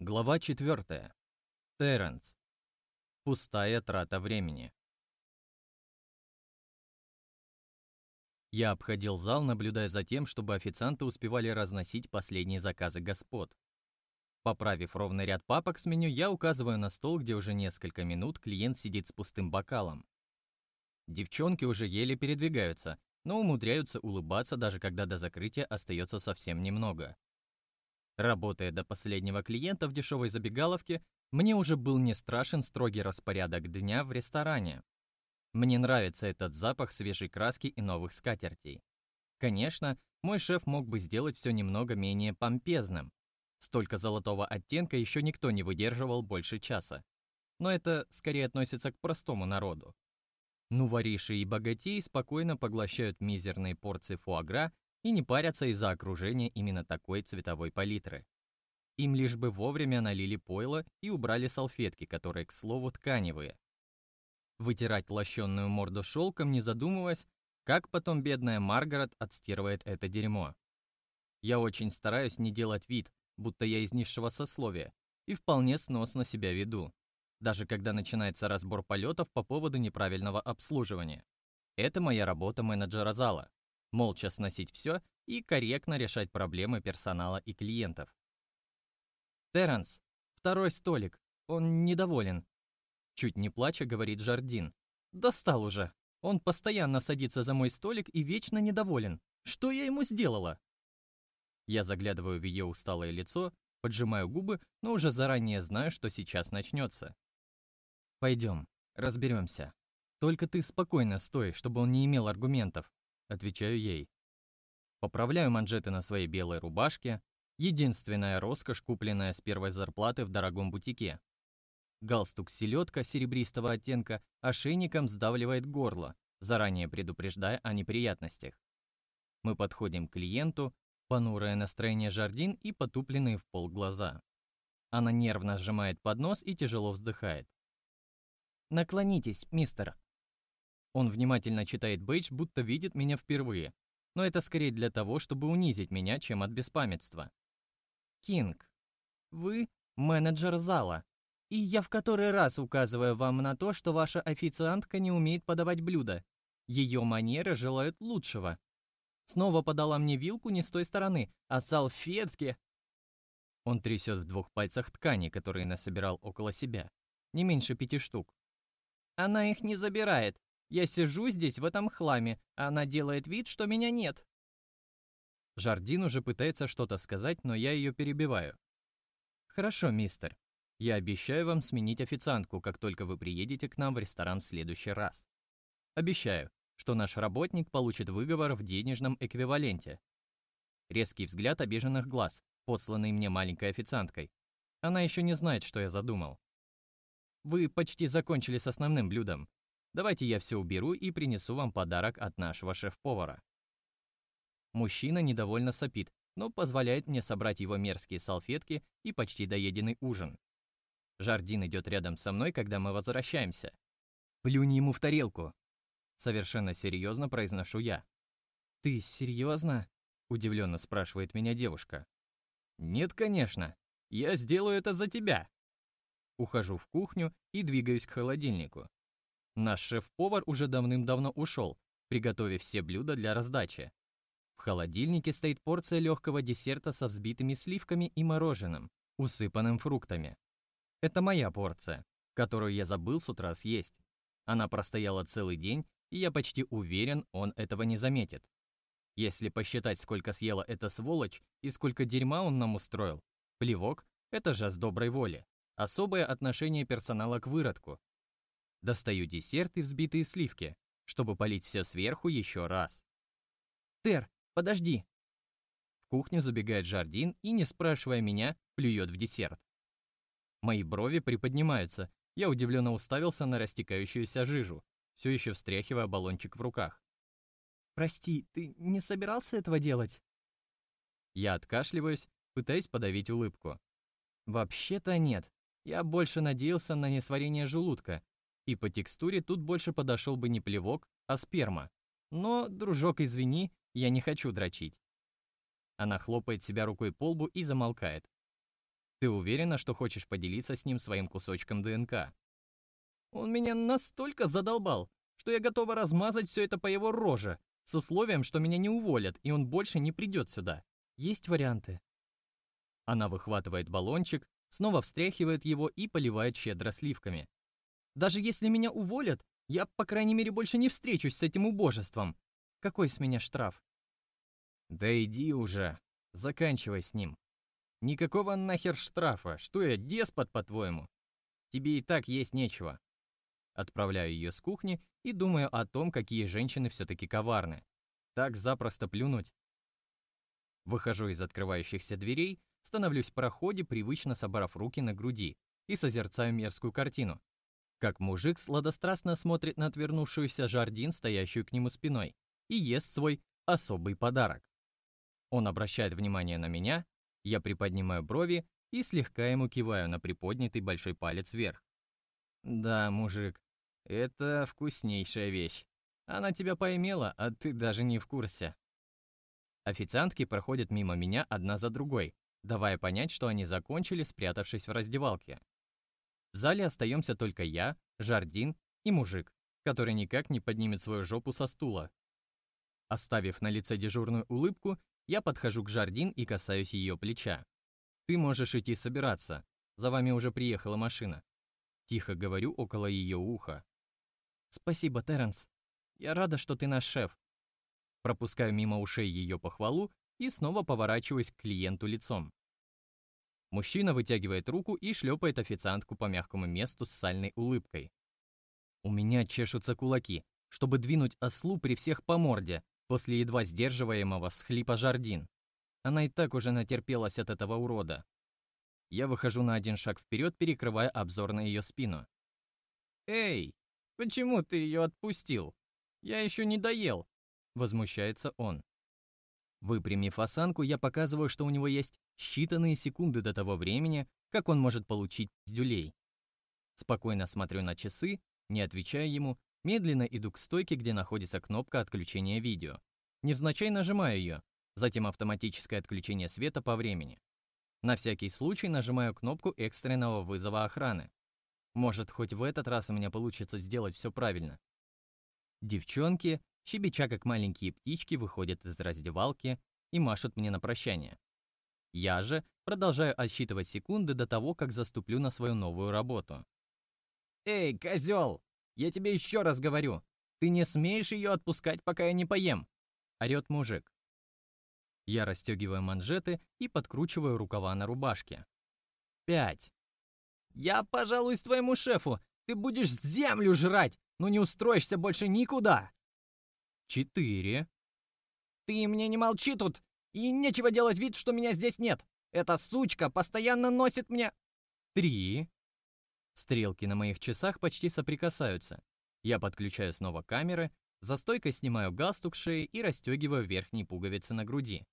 Глава 4. Терренс. Пустая трата времени. Я обходил зал, наблюдая за тем, чтобы официанты успевали разносить последние заказы господ. Поправив ровный ряд папок с меню, я указываю на стол, где уже несколько минут клиент сидит с пустым бокалом. Девчонки уже еле передвигаются, но умудряются улыбаться, даже когда до закрытия остается совсем немного. Работая до последнего клиента в дешевой забегаловке, мне уже был не страшен строгий распорядок дня в ресторане. Мне нравится этот запах свежей краски и новых скатертей. Конечно, мой шеф мог бы сделать все немного менее помпезным. Столько золотого оттенка еще никто не выдерживал больше часа. Но это скорее относится к простому народу. Ну, вориши и богатеи спокойно поглощают мизерные порции фуагра и не парятся из-за окружения именно такой цветовой палитры. Им лишь бы вовремя налили пойло и убрали салфетки, которые, к слову, тканевые. Вытирать лощенную морду шелком, не задумываясь, как потом бедная Маргарет отстирывает это дерьмо. Я очень стараюсь не делать вид, будто я из низшего сословия, и вполне сносно себя веду, даже когда начинается разбор полетов по поводу неправильного обслуживания. Это моя работа менеджера зала молча сносить все и корректно решать проблемы персонала и клиентов. «Терренс, второй столик. Он недоволен». Чуть не плача, говорит Жардин. «Достал уже. Он постоянно садится за мой столик и вечно недоволен. Что я ему сделала?» Я заглядываю в ее усталое лицо, поджимаю губы, но уже заранее знаю, что сейчас начнется. «Пойдем, разберемся. Только ты спокойно стой, чтобы он не имел аргументов. Отвечаю ей. Поправляю манжеты на своей белой рубашке. Единственная роскошь, купленная с первой зарплаты в дорогом бутике. Галстук-селедка серебристого оттенка ошейником сдавливает горло, заранее предупреждая о неприятностях. Мы подходим к клиенту, понурое настроение Жардин и потупленные в пол глаза. Она нервно сжимает поднос и тяжело вздыхает. «Наклонитесь, мистер», он внимательно читает бейдж, будто видит меня впервые. Но это скорее для того, чтобы унизить меня, чем от беспамятства. Кинг, вы менеджер зала. И я в который раз указываю вам на то, что ваша официантка не умеет подавать блюда. Ее манеры желают лучшего. Снова подала мне вилку не с той стороны, а салфетки. Он трясет в двух пальцах ткани, которые насобирал около себя. Не меньше пяти штук. Она их не забирает. Я сижу здесь в этом хламе, а она делает вид, что меня нет. Жардин уже пытается что-то сказать, но я ее перебиваю. Хорошо, мистер. Я обещаю вам сменить официантку, как только вы приедете к нам в ресторан в следующий раз. Обещаю, что наш работник получит выговор в денежном эквиваленте. Резкий взгляд обиженных глаз, посланный мне маленькой официанткой. Она еще не знает, что я задумал. Вы почти закончили с основным блюдом. Давайте я все уберу и принесу вам подарок от нашего шеф-повара. Мужчина недовольно сопит, но позволяет мне собрать его мерзкие салфетки и почти доеденный ужин. Жардин идет рядом со мной, когда мы возвращаемся. Плюнь ему в тарелку. Совершенно серьезно произношу я. Ты серьезно? Удивленно спрашивает меня девушка. Нет, конечно. Я сделаю это за тебя. Ухожу в кухню и двигаюсь к холодильнику. Наш шеф-повар уже давным-давно ушел, приготовив все блюда для раздачи. В холодильнике стоит порция легкого десерта со взбитыми сливками и мороженым, усыпанным фруктами. Это моя порция, которую я забыл с утра съесть. Она простояла целый день, и я почти уверен, он этого не заметит. Если посчитать, сколько съела эта сволочь и сколько дерьма он нам устроил, плевок – это же с доброй воли. Особое отношение персонала к выродку, Достаю десерт и взбитые сливки, чтобы полить все сверху еще раз. «Тер, подожди!» В кухню забегает Жардин и, не спрашивая меня, плюет в десерт. Мои брови приподнимаются, я удивленно уставился на растекающуюся жижу, все еще встряхивая баллончик в руках. «Прости, ты не собирался этого делать?» Я откашливаюсь, пытаясь подавить улыбку. «Вообще-то нет. Я больше надеялся на несварение желудка, и по текстуре тут больше подошел бы не плевок, а сперма. Но, дружок, извини, я не хочу дрочить. Она хлопает себя рукой по лбу и замолкает. Ты уверена, что хочешь поделиться с ним своим кусочком ДНК? Он меня настолько задолбал, что я готова размазать все это по его роже, с условием, что меня не уволят, и он больше не придет сюда. Есть варианты. Она выхватывает баллончик, снова встряхивает его и поливает щедро сливками. Даже если меня уволят, я, по крайней мере, больше не встречусь с этим убожеством. Какой с меня штраф? Да иди уже, заканчивай с ним. Никакого нахер штрафа. Что я, деспот, по-твоему? Тебе и так есть нечего. Отправляю ее с кухни и думаю о том, какие женщины все-таки коварны. Так запросто плюнуть. Выхожу из открывающихся дверей, становлюсь в проходе, привычно собрав руки на груди, и созерцаю мерзкую картину. Как мужик сладострастно смотрит на отвернувшуюся Жардин, стоящую к нему спиной, и ест свой особый подарок. Он обращает внимание на меня, я приподнимаю брови и слегка ему киваю на приподнятый большой палец вверх. «Да, мужик, это вкуснейшая вещь. Она тебя поимела, а ты даже не в курсе». Официантки проходят мимо меня одна за другой, давая понять, что они закончили, спрятавшись в раздевалке. В зале остаемся только я, Жардин и мужик, который никак не поднимет свою жопу со стула. Оставив на лице дежурную улыбку, я подхожу к Жардин и касаюсь ее плеча. «Ты можешь идти собираться. За вами уже приехала машина». Тихо говорю около ее уха. «Спасибо, Терренс. Я рада, что ты наш шеф». Пропускаю мимо ушей ее похвалу и снова поворачиваюсь к клиенту лицом. Мужчина вытягивает руку и шлепает официантку по мягкому месту с сальной улыбкой. У меня чешутся кулаки, чтобы двинуть ослу при всех по морде, после едва сдерживаемого всхлипа Жардин. Она и так уже натерпелась от этого урода. Я выхожу на один шаг вперед, перекрывая обзор на ее спину. «Эй, почему ты ее отпустил? Я еще не доел!» Возмущается он. Выпрямив осанку, я показываю, что у него есть считанные секунды до того времени, как он может получить пиздюлей. Спокойно смотрю на часы, не отвечая ему, Медленно иду к стойке, где находится кнопка отключения видео. Невзначай нажимаю ее, затем автоматическое отключение света по времени. На всякий случай нажимаю кнопку экстренного вызова охраны. Может, хоть в этот раз у меня получится сделать все правильно. Девчонки, щебеча как маленькие птички, выходят из раздевалки и машут мне на прощание. Я же продолжаю отсчитывать секунды до того, как заступлю на свою новую работу. «Эй, козел! Я тебе еще раз говорю, ты не смеешь ее отпускать, пока я не поем!» — орёт мужик. Я расстегиваю манжеты и подкручиваю рукава на рубашке. Пять. «Я пожалуюсь твоему шефу! Ты будешь землю жрать, но не устроишься больше никуда!» Четыре. «Ты мне не молчи тут, и нечего делать вид, что меня здесь нет! Эта сучка постоянно носит мне...» Три. Стрелки на моих часах почти соприкасаются. Я подключаю снова камеры, за стойкой снимаю галстук шеи и расстегиваю верхние пуговицы на груди.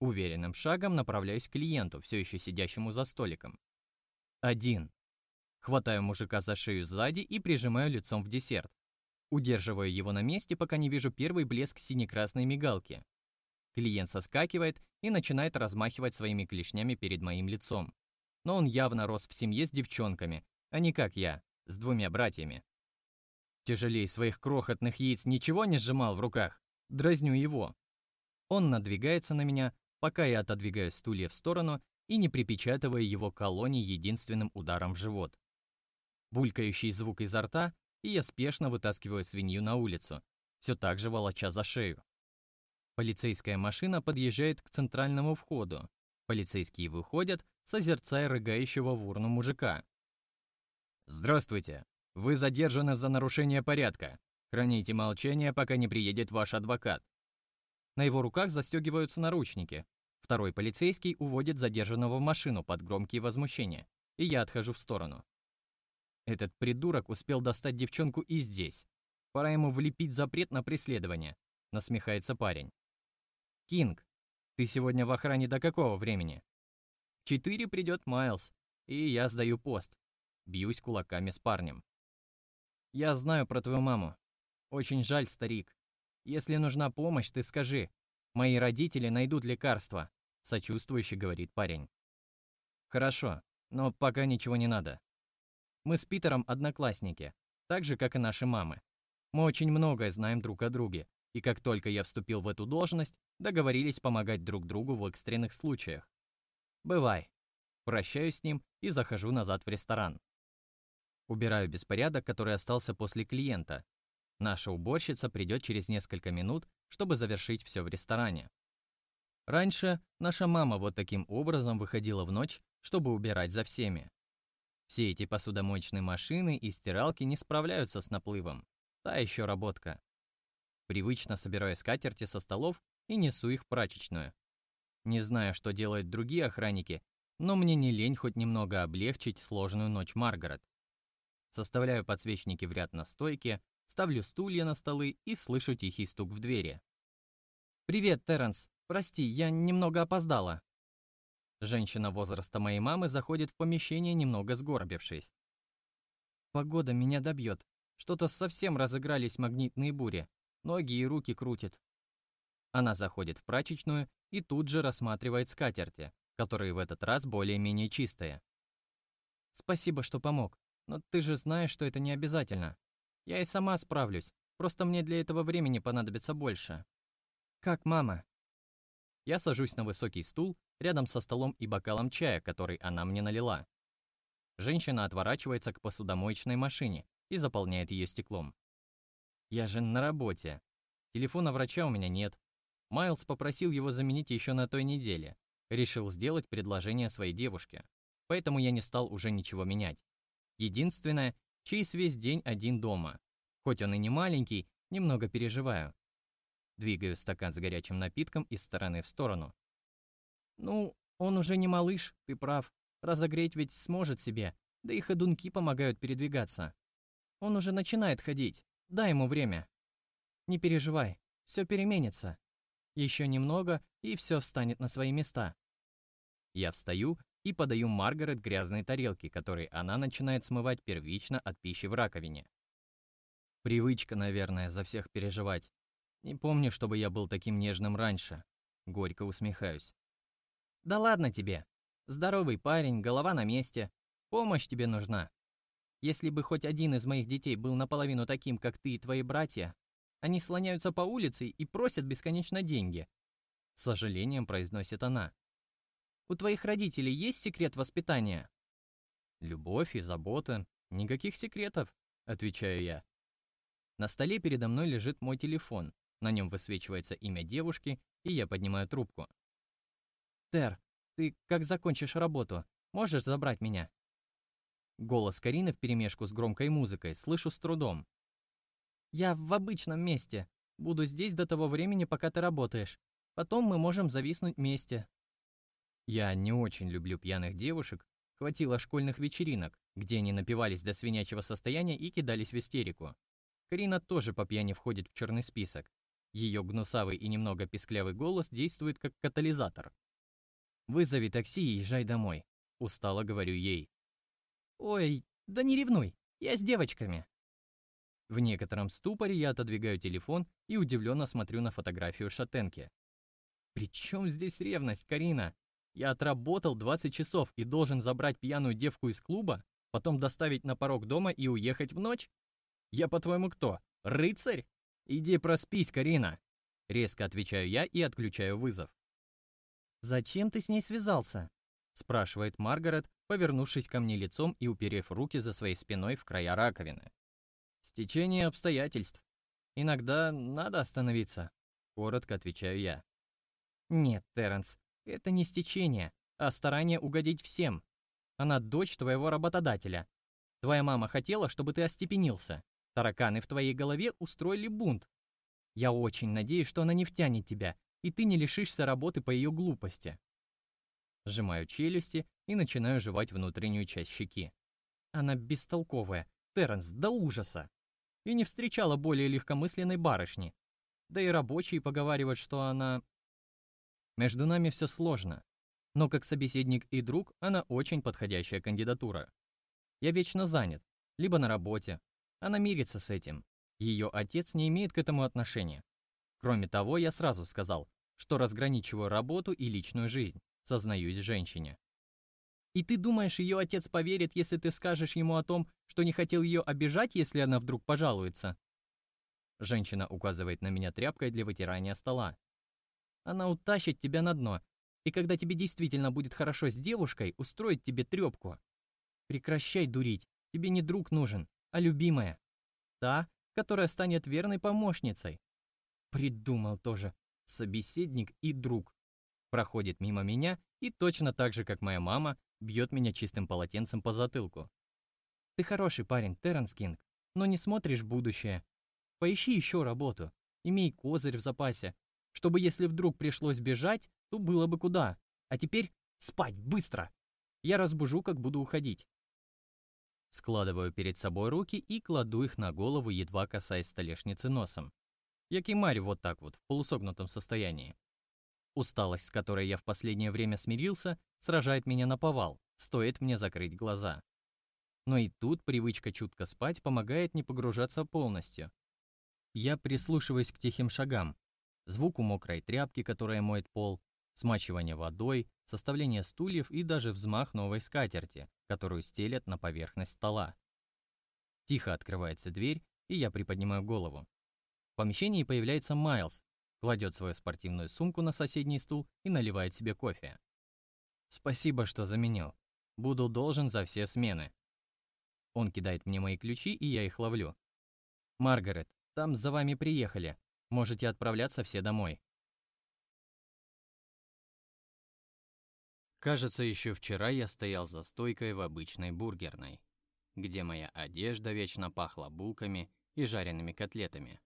Уверенным шагом направляюсь к клиенту, все еще сидящему за столиком. Один. Хватаю мужика за шею сзади и прижимаю лицом в десерт. Удерживаю его на месте, пока не вижу первый блеск сине-красной мигалки. Клиент соскакивает и начинает размахивать своими клешнями перед моим лицом. Но он явно рос в семье с девчонками, а не как я, с двумя братьями. Тяжелей своих крохотных яиц ничего не сжимал в руках, дразню его. Он надвигается на меня, пока я отодвигаю стулья в сторону и не припечатывая его колонии единственным ударом в живот. Булькающий звук изо рта, и я спешно вытаскиваю свинью на улицу, все так же волоча за шею. Полицейская машина подъезжает к центральному входу. Полицейские выходят, созерцая рыгающего в урну мужика, «Здравствуйте. Вы задержаны за нарушение порядка. Храните молчание, пока не приедет ваш адвокат». На его руках застегиваются наручники. Второй полицейский уводит задержанного в машину под громкие возмущения, и я отхожу в сторону. Этот придурок успел достать девчонку и здесь. Пора ему влепить запрет на преследование, насмехается парень. Кинг, ты сегодня в охране до какого времени? В четыре придет Майлз, и я сдаю пост. Бьюсь кулаками с парнем. «Я знаю про твою маму. Очень жаль, старик. Если нужна помощь, ты скажи. Мои родители найдут лекарства», — сочувствующе говорит парень. Хорошо, но пока ничего не надо. Мы с Питером одноклассники, так же, как и наши мамы. Мы очень многое знаем друг о друге, и как только я вступил в эту должность, договорились помогать друг другу в экстренных случаях. Бывай. Прощаюсь с ним и захожу назад в ресторан. Убираю беспорядок, который остался после клиента. Наша уборщица придет через несколько минут, чтобы завершить все в ресторане. Раньше наша мама вот таким образом выходила в ночь, чтобы убирать за всеми. Все эти посудомоечные машины и стиралки не справляются с наплывом. Та еще работка. Привычно собираю скатерти со столов и несу их в прачечную. Не знаю, что делают другие охранники, но мне не лень хоть немного облегчить сложную ночь Маргарет. Составляю подсвечники в ряд на стойке, ставлю стулья на столы и слышу тихий стук в двери. «Привет, Терренс. Прости, я немного опоздала». Женщина возраста моей мамы заходит в помещение, немного сгорбившись. «Погода меня добьет. Что-то совсем разыгрались магнитные бури. Ноги и руки крутит». Она заходит в прачечную и тут же рассматривает скатерти, которые в этот раз более-менее чистые. «Спасибо, что помог. Но ты же знаешь, что это не обязательно. Я и сама справлюсь, просто мне для этого времени понадобится больше. Как мама? Я сажусь на высокий стул рядом со столом и бокалом чая, который она мне налила. Женщина отворачивается к посудомоечной машине и заполняет ее стеклом. Я же на работе. Телефона врача у меня нет. Майлз попросил его заменить еще на той неделе. Решил сделать предложение своей девушке. Поэтому я не стал уже ничего менять. Единственное, Чейз весь день один дома. Хоть он и не маленький, немного переживаю. Двигаю стакан с горячим напитком из стороны в сторону. Ну, он уже не малыш, ты прав. Разогреть ведь сможет себе, да и ходунки помогают передвигаться. Он уже начинает ходить, дай ему время. Не переживай, все переменится. Еще немного, и все встанет на свои места. Я встаю и подаю Маргарет грязные тарелки, которые она начинает смывать первично от пищи в раковине. Привычка, наверное, за всех переживать. Не помню, чтобы я был таким нежным раньше. Горько усмехаюсь. Да ладно тебе. Здоровый парень, голова на месте. Помощь тебе нужна. Если бы хоть один из моих детей был наполовину таким, как ты и твои братья, они слоняются по улице и просят бесконечно деньги. С сожалением произносит она. У твоих родителей есть секрет воспитания? Любовь и забота. Никаких секретов, отвечаю я. На столе передо мной лежит мой телефон. На нем высвечивается имя девушки, и я поднимаю трубку. Тер, ты как закончишь работу, можешь забрать меня? Голос Карины вперемешку с громкой музыкой слышу с трудом. Я в обычном месте. Буду здесь до того времени, пока ты работаешь. Потом мы можем зависнуть вместе. Я не очень люблю пьяных девушек. Хватило школьных вечеринок, где они напивались до свинячьего состояния и кидались в истерику. Карина тоже по пьяни входит в черный список. Ее гнусавый и немного писклявый голос действует как катализатор. «Вызови такси и езжай домой», – устало говорю ей. «Ой, да не ревнуй, я с девочками». В некотором ступоре я отодвигаю телефон и удивленно смотрю на фотографию шатенки. «При чем здесь ревность, Карина? Я отработал 20 часов и должен забрать пьяную девку из клуба, потом доставить на порог дома и уехать в ночь? Я, по-твоему, кто? Рыцарь? Иди проспись, Карина. Резко отвечаю я и отключаю вызов. «Зачем ты с ней связался?» спрашивает Маргарет, повернувшись ко мне лицом и уперев руки за своей спиной в края раковины. «Стечение обстоятельств. Иногда надо остановиться», — коротко отвечаю я. «Нет, Терренс, это не стечение, а старание угодить всем. Она дочь твоего работодателя. Твоя мама хотела, чтобы ты остепенился. Тараканы в твоей голове устроили бунт. Я очень надеюсь, что она не втянет тебя, и ты не лишишься работы по ее глупости. Сжимаю челюсти и начинаю жевать внутреннюю часть щеки. Она бестолковая, Терренс, до ужаса. И не встречала более легкомысленной барышни. Да и рабочие поговаривают, что она между нами все сложно, но как собеседник и друг она очень подходящая кандидатура. Я вечно занят, либо на работе. Она мирится с этим. Ее отец не имеет к этому отношения. Кроме того, я сразу сказал, что разграничиваю работу и личную жизнь, сознаюсь женщине. И ты думаешь, ее отец поверит, если ты скажешь ему о том, что не хотел ее обижать, если она вдруг пожалуется?» Женщина указывает на меня тряпкой для вытирания стола. «Она утащит тебя на дно, и когда тебе действительно будет хорошо с девушкой, устроит тебе трепку. Прекращай дурить, тебе не друг нужен, а любимая. Та, которая станет верной помощницей. Придумал тоже. Собеседник и друг. Проходит мимо меня и точно так же, как моя мама, бьет меня чистым полотенцем по затылку. Ты хороший парень, Терренс Кинг, но не смотришь в будущее. Поищи еще работу. Имей козырь в запасе, чтобы если вдруг пришлось бежать, то было бы куда. А теперь спать, быстро! Я разбужу, как буду уходить. Складываю перед собой руки и кладу их на голову, едва касаясь столешницы носом. Як и Марь вот так вот, в полусогнутом состоянии. Усталость, с которой я в последнее время смирился, сражает меня на повал, стоит мне закрыть глаза. Но и тут привычка чутко спать помогает не погружаться полностью. Я прислушиваюсь к тихим шагам, звуку мокрой тряпки, которая моет пол, смачивание водой, составление стульев и даже взмах новой скатерти, которую стелят на поверхность стола. Тихо открывается дверь, и я приподнимаю голову. Помещении появляется Майлз, кладет свою спортивную сумку на соседний стул и наливает себе кофе. «Спасибо, что заменил. Буду должен за все смены». Он кидает мне мои ключи, и я их ловлю. «Маргарет, там за вами приехали. Можете отправляться все домой». Кажется, еще вчера я стоял за стойкой в обычной бургерной, где моя одежда вечно пахла булками и жареными котлетами.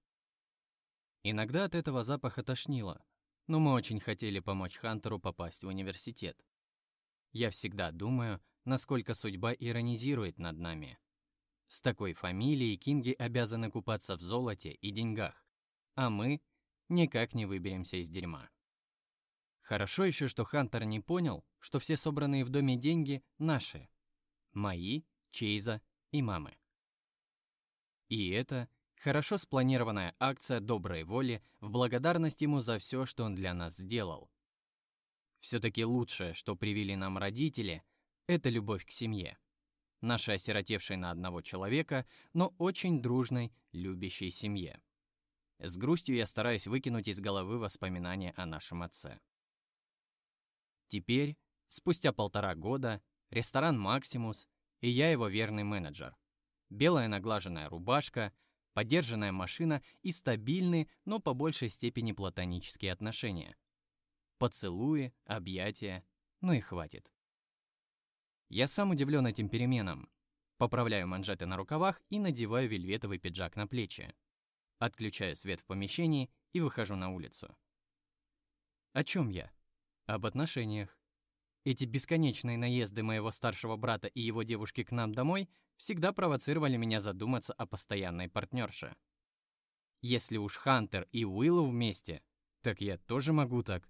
Иногда от этого запаха тошнило, но мы очень хотели помочь Хантеру попасть в университет. Я всегда думаю, насколько судьба иронизирует над нами. С такой фамилией Кинги обязаны купаться в золоте и деньгах, а мы никак не выберемся из дерьма. Хорошо еще, что Хантер не понял, что все собранные в доме деньги наши. Мои, Чейза и мамы. И это хорошо спланированная акция доброй воли в благодарность ему за все, что он для нас сделал. Все-таки лучшее, что привили нам родители, это любовь к семье. Нашей осиротевшей на одного человека, но очень дружной, любящей семье. С грустью я стараюсь выкинуть из головы воспоминания о нашем отце. Теперь, спустя полтора года, ресторан «Максимус» и я его верный менеджер. Белая наглаженная рубашка, подержанная машина и стабильные, но по большей степени платонические отношения. Поцелуи, объятия, ну и хватит. Я сам удивлен этим переменам. Поправляю манжеты на рукавах и надеваю вельветовый пиджак на плечи. Отключаю свет в помещении и выхожу на улицу. О чем я? об отношениях. Эти бесконечные наезды моего старшего брата и его девушки к нам домой всегда провоцировали меня задуматься о постоянной партнерше. Если уж Хантер и Уиллоу вместе, так я тоже могу так.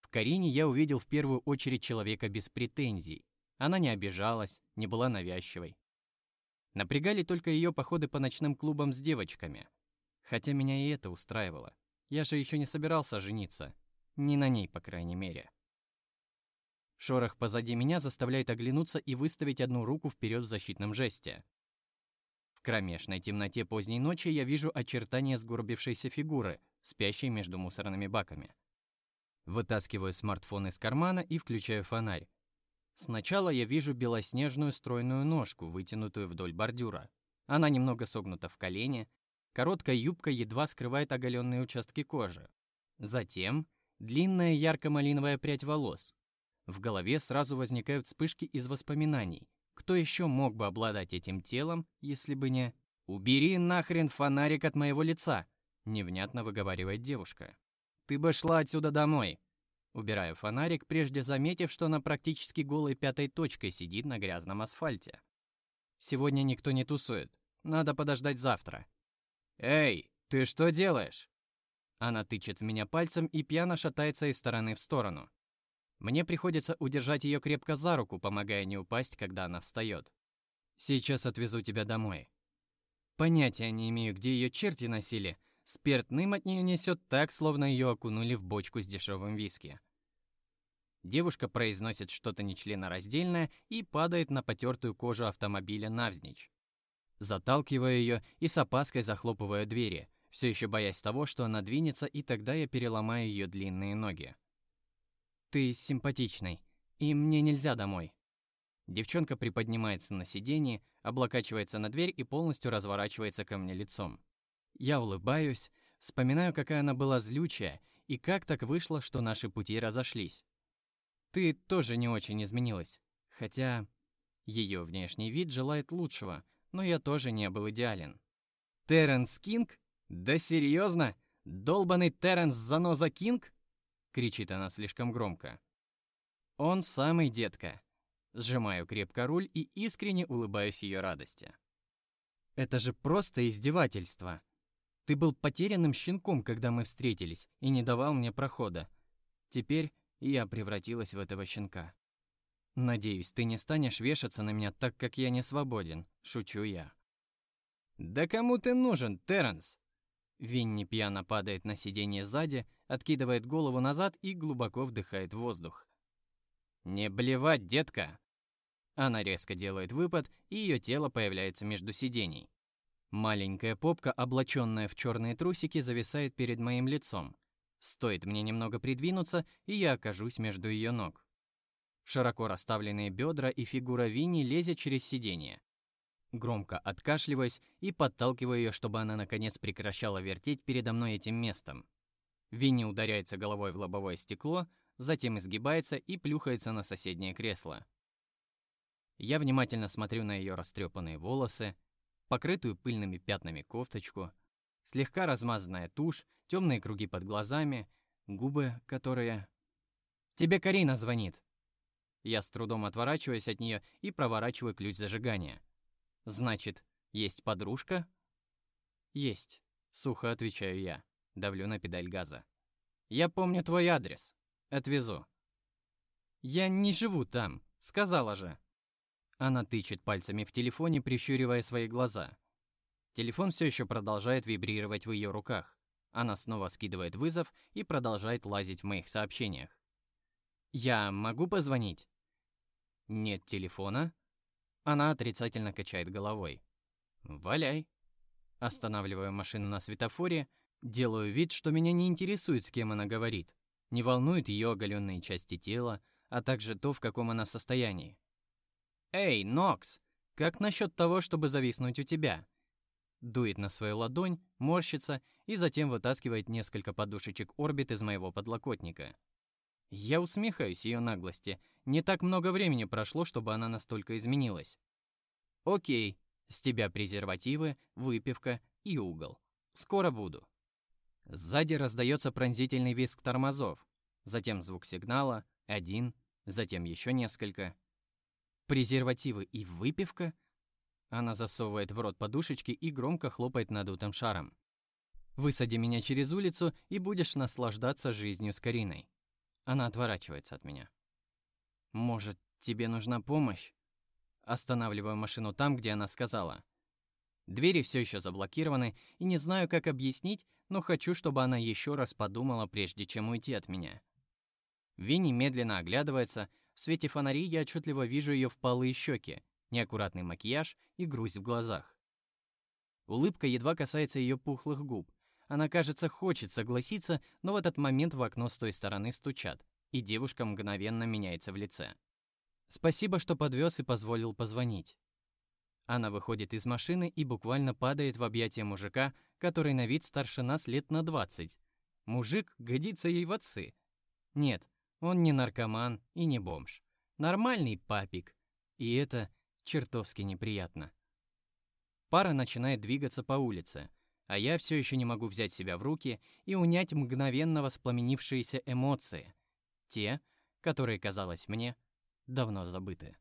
В Карине я увидел в первую очередь человека без претензий. Она не обижалась, не была навязчивой. Напрягали только ее походы по ночным клубам с девочками. Хотя меня и это устраивало. Я же еще не собирался жениться. Не на ней, по крайней мере. Шорох позади меня заставляет оглянуться и выставить одну руку вперед в защитном жесте. В кромешной темноте поздней ночи я вижу очертания сгорбившейся фигуры, спящей между мусорными баками. Вытаскиваю смартфон из кармана и включаю фонарь. Сначала я вижу белоснежную стройную ножку, вытянутую вдоль бордюра. Она немного согнута в колене, короткая юбка едва скрывает оголенные участки кожи. Затем Длинная ярко-малиновая прядь волос. В голове сразу возникают вспышки из воспоминаний. Кто еще мог бы обладать этим телом, если бы не... «Убери нахрен фонарик от моего лица!» Невнятно выговаривает девушка. «Ты бы шла отсюда домой!» Убираю фонарик, прежде заметив, что она практически голой пятой точкой сидит на грязном асфальте. Сегодня никто не тусует. Надо подождать завтра. «Эй, ты что делаешь?» Она тычет в меня пальцем и пьяно шатается из стороны в сторону. Мне приходится удержать ее крепко за руку, помогая не упасть, когда она встает. Сейчас отвезу тебя домой. Понятия не имею, где ее черти носили. Спиртным от нее несет так, словно ее окунули в бочку с дешевым виски. Девушка произносит что-то нечленораздельное и падает на потертую кожу автомобиля навзничь. Заталкиваю ее и с опаской захлопываю двери, все еще боясь того, что она двинется, и тогда я переломаю ее длинные ноги. «Ты симпатичный, и мне нельзя домой». Девчонка приподнимается на сиденье, облокачивается на дверь и полностью разворачивается ко мне лицом. Я улыбаюсь, вспоминаю, какая она была злючая, и как так вышло, что наши пути разошлись. Ты тоже не очень изменилась. Хотя ее внешний вид желает лучшего, но я тоже не был идеален. Терренс Кинг? Да серьезно? Долбаный Терренс Заноза Кинг? Кричит она слишком громко. Он самый детка. Сжимаю крепко руль и искренне улыбаюсь ее радости. Это же просто издевательство. Ты был потерянным щенком, когда мы встретились, и не давал мне прохода. Теперь я превратилась в этого щенка. Надеюсь, ты не станешь вешаться на меня так, как я не свободен, шучу я. Да кому ты нужен, Терренс? Винни пьяно падает на сиденье сзади, откидывает голову назад и глубоко вдыхает воздух. Не блевать, детка. Она резко делает выпад, и ее тело появляется между сидений. Маленькая попка, облаченная в черные трусики, зависает перед моим лицом. Стоит мне немного придвинуться, и я окажусь между ее ног. Широко расставленные бедра и фигура Винни лезет через сиденье. Громко откашливаясь и подталкиваю ее, чтобы она наконец прекращала вертеть передо мной этим местом. Винни ударяется головой в лобовое стекло, затем изгибается и плюхается на соседнее кресло. Я внимательно смотрю на ее растрепанные волосы, покрытую пыльными пятнами кофточку, слегка размазанная тушь, темные круги под глазами, губы, которые... «Тебе Карина звонит!» Я с трудом отворачиваюсь от нее и проворачиваю ключ зажигания. «Значит, есть подружка?» «Есть», — сухо отвечаю я, давлю на педаль газа. «Я помню твой адрес. Отвезу». «Я не живу там, сказала же». Она тычет пальцами в телефоне, прищуривая свои глаза. Телефон все еще продолжает вибрировать в ее руках. Она снова скидывает вызов и продолжает лазить в моих сообщениях. «Я могу позвонить?» «Нет телефона?» Она отрицательно качает головой. «Валяй!» Останавливаю машину на светофоре, делаю вид, что меня не интересует, с кем она говорит. Не волнует ее оголенные части тела, а также то, в каком она состоянии. «Эй, Нокс, как насчет того, чтобы зависнуть у тебя?» дует на свою ладонь, морщится и затем вытаскивает несколько подушечек орбит из моего подлокотника. Я усмехаюсь ее наглости. Не так много времени прошло, чтобы она настолько изменилась. Окей, с тебя презервативы, выпивка и угол. Скоро буду. Сзади раздается пронзительный визг тормозов, затем звук сигнала, один, затем еще несколько. Презервативы и выпивка — она засовывает в рот подушечки и громко хлопает надутым шаром. «Высади меня через улицу, и будешь наслаждаться жизнью с Кариной». Она отворачивается от меня. «Может, тебе нужна помощь?» Останавливаю машину там, где она сказала. Двери все еще заблокированы, и не знаю, как объяснить, но хочу, чтобы она еще раз подумала, прежде чем уйти от меня. Винни медленно оглядывается, в свете фонари я отчетливо вижу ее впалые щеки, неаккуратный макияж и грусть в глазах. Улыбка едва касается ее пухлых губ. Она, кажется, хочет согласиться, но в этот момент в окно с той стороны стучат, и девушка мгновенно меняется в лице. «Спасибо, что подвез и позволил позвонить». Она выходит из машины и буквально падает в объятия мужика, который на вид старше нас лет на 20. Мужик годится ей в отцы. Нет, он не наркоман и не бомж. Нормальный папик. И это чертовски неприятно. Пара начинает двигаться по улице, а я все еще не могу взять себя в руки и унять мгновенно воспламенившиеся эмоции, те, которые, казалось мне, давно забыты.